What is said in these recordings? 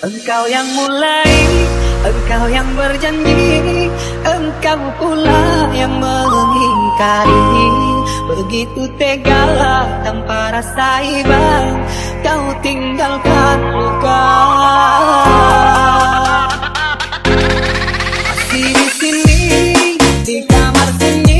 Engkau yang mulai, engkau yang berjanji Engkau pula yang mengingkari. Begitu tega tanpa rasa iba Kau tinggalkan luka. Engkau yang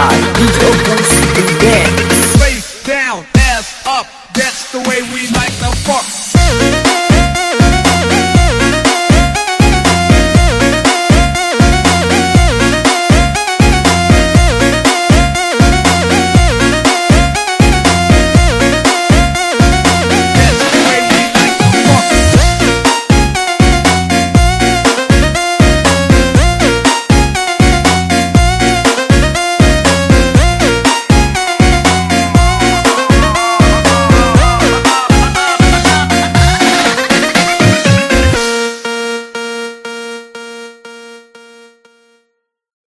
side. Face down, ass up. That's the way we like to fuck.